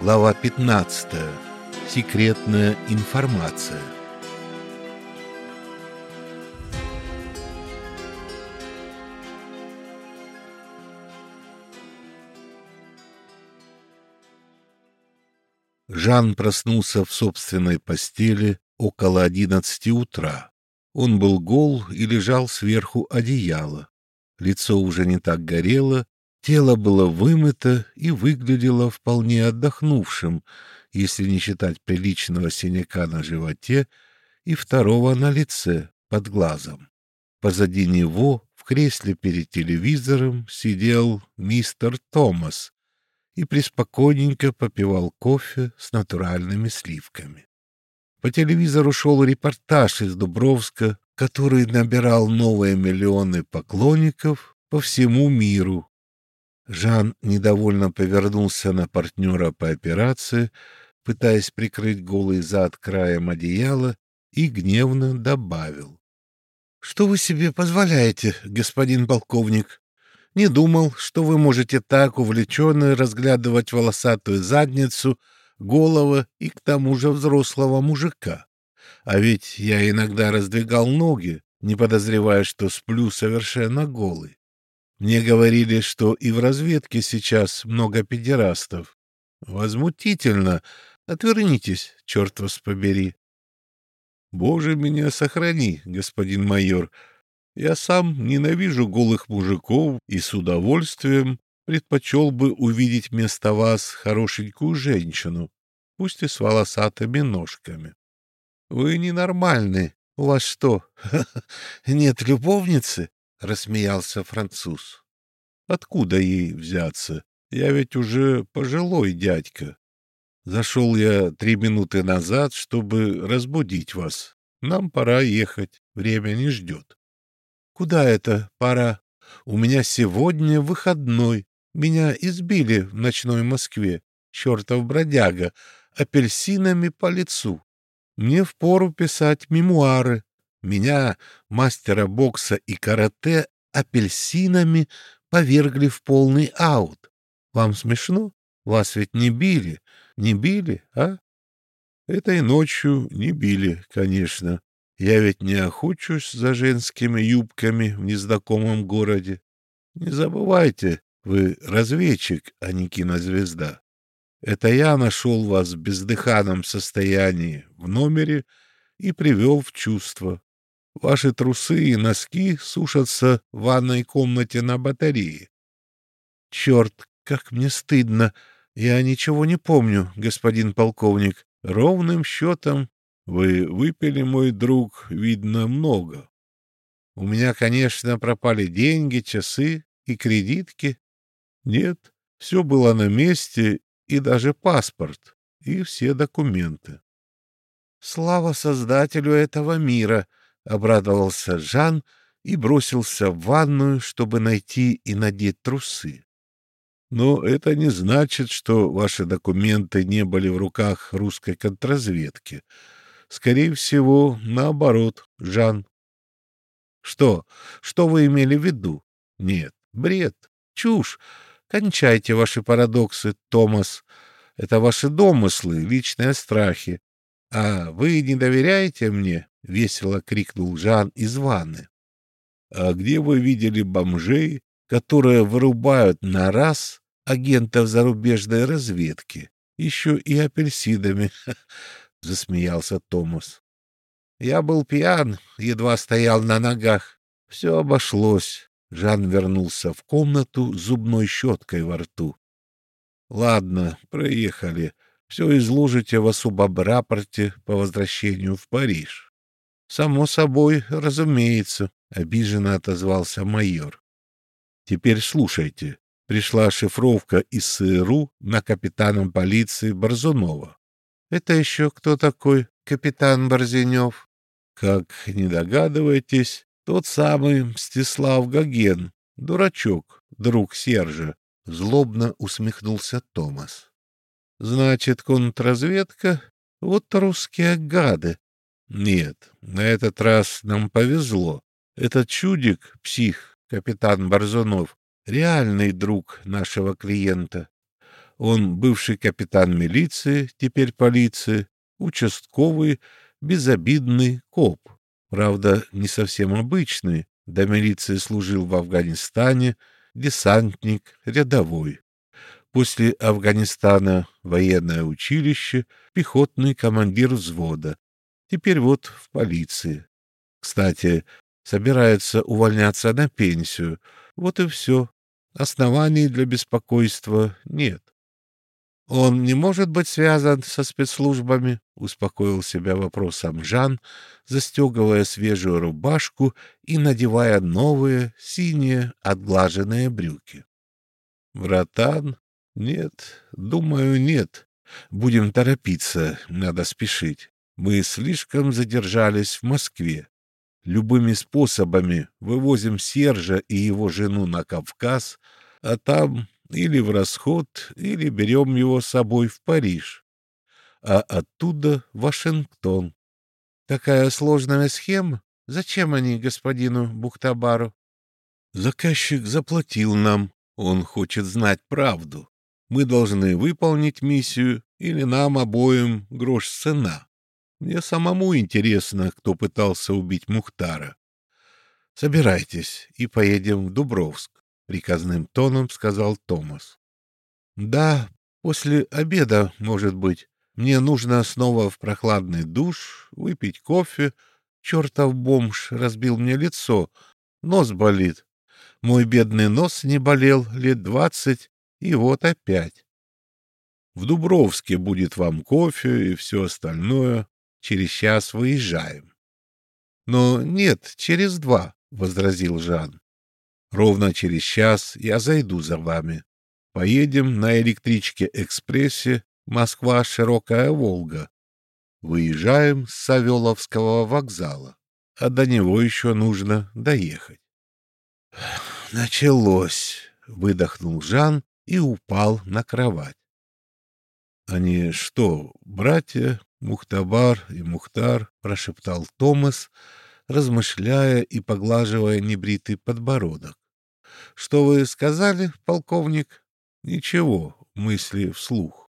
Глава 15. Секретная информация. Жан проснулся в собственной постели около одиннадцати утра. Он был гол и лежал сверху одеяла. Лицо уже не так горело, Тело было вымыто и выглядело вполне отдохнувшим, если не считать приличного синяка на животе и второго на лице под глазом. Позади него в кресле перед телевизором сидел мистер Томас и преспокойненько попивал кофе с натуральными сливками. По телевизору шел репортаж из Дубровска, который набирал новые миллионы поклонников по всему миру Жан недовольно повернулся на партнера по операции, пытаясь прикрыть голый зад краем одеяла, и гневно добавил. — Что вы себе позволяете, господин полковник? Не думал, что вы можете так увлеченно разглядывать волосатую задницу, голову и к тому же взрослого мужика. А ведь я иногда раздвигал ноги, не подозревая, что сплю совершенно голый. Мне говорили, что и в разведке сейчас много педерастов. Возмутительно. Отвернитесь, черт вас побери. Боже, меня сохрани, господин майор. Я сам ненавижу голых мужиков и с удовольствием предпочел бы увидеть вместо вас хорошенькую женщину, пусть и с волосатыми ножками. Вы ненормальны. У вас что, нет любовницы? — рассмеялся француз. «Откуда ей взяться? Я ведь уже пожилой дядька. Зашел я три минуты назад, чтобы разбудить вас. Нам пора ехать, время не ждет». «Куда это пора? У меня сегодня выходной. Меня избили в ночной Москве, чертов бродяга, апельсинами по лицу. Мне впору писать мемуары, меня, мастера бокса и карате, апельсинами повергли в полный аут. Вам смешно? Вас ведь не били. Не били, а? Этой ночью не били, конечно. Я ведь не охочусь за женскими юбками в незнакомом городе. Не забывайте, вы разведчик, а не кинозвезда. Это я нашел вас в бездыханном состоянии в номере и привел в чувство. Ваши трусы и носки сушатся в ванной комнате на батарее. Черт, как мне стыдно! Я ничего не помню, господин полковник. Ровным счетом вы выпили, мой друг, видно, много. У меня, конечно, пропали деньги, часы и кредитки. Нет, все было на месте, и даже паспорт, и все документы. Слава создателю этого мира! — обрадовался Жан и бросился в ванную, чтобы найти и надеть трусы. Но это не значит, что ваши документы не были в руках русской контрразведки. Скорее всего, наоборот, Жан. Что? Что вы имели в виду? Нет, бред, чушь. Кончайте ваши парадоксы, Томас. Это ваши домыслы, личные страхи. А вы не доверяете мне? — весело крикнул Жан из ванны. — А где вы видели бомжей, которые вырубают на раз агентов зарубежной разведки, еще и апельсинами? — засмеялся Томас. — Я был пьян, едва стоял на ногах. Все обошлось. Жан вернулся в комнату с зубной щеткой во рту. — Ладно, проехали. Все изложите в особом рапорте по возвращению в Париж. Само собой, разумеется, обиженно отозвался майор. Теперь слушайте. Пришла шифровка из СРУ на капитана полиции Борзунова. Это еще кто такой капитан Борзенев? Как не догадываетесь, тот самый Мстислав Гоген, дурачок, друг Сержа, злобно усмехнулся Томас. Значит, контрразведка? Вот русские гады, нет, на этот раз нам повезло. Этот чудик, псих, капитан Борзунов, реальный друг нашего клиента. Он бывший капитан милиции, теперь полиции, участковый, безобидный коп. Правда, не совсем обычный. До милиции служил в Афганистане, десантник, рядовой. После Афганистана военное училище, пехотный командир взвода. Теперь вот в полиции. Кстати, собирается увольняться на пенсию. Вот и все. Оснований для беспокойства нет. Он не может быть связан со спецслужбами, успокоил себя вопросом Жан, застегивая свежую рубашку и надевая новые синие отглаженные брюки. Вратан? Нет, думаю, нет. Будем торопиться, надо спешить. Мы слишком задержались в Москве. Любыми способами вывозим Сержа и его жену на Кавказ, а там или в расход, или берем его с собой в Париж, а оттуда в Вашингтон. Такая сложная схема. Зачем они господину Бухтабару? Заказчик заплатил нам. Он хочет знать правду. Мы должны выполнить миссию, или нам обоим грош цена. Мне самому интересно, кто пытался убить Мухтара. Собирайтесь и поедем в Дубровск приказным тоном сказал Томас. Да, после обеда, может быть. Мне нужно снова в прохладный душ, выпить кофе. Чертов бомж разбил мне лицо. Нос болит. Мой бедный нос не болел лет двадцать, и вот опять. В Дубровске будет вам кофе и все остальное. Через час выезжаем. — Но нет, через два, — возразил Жан. Ровно через час я зайду за вами. Поедем на электричке-экспрессе Москва-Широкая Волга. Выезжаем с Савеловского вокзала, а до него еще нужно доехать. Началось, выдохнул Жан и упал на кровать. Они что, братья Мухтабар и Мухтар, прошептал Томас, размышляя и поглаживая небритый подбородок. Что вы сказали, полковник? Ничего, мысли вслух.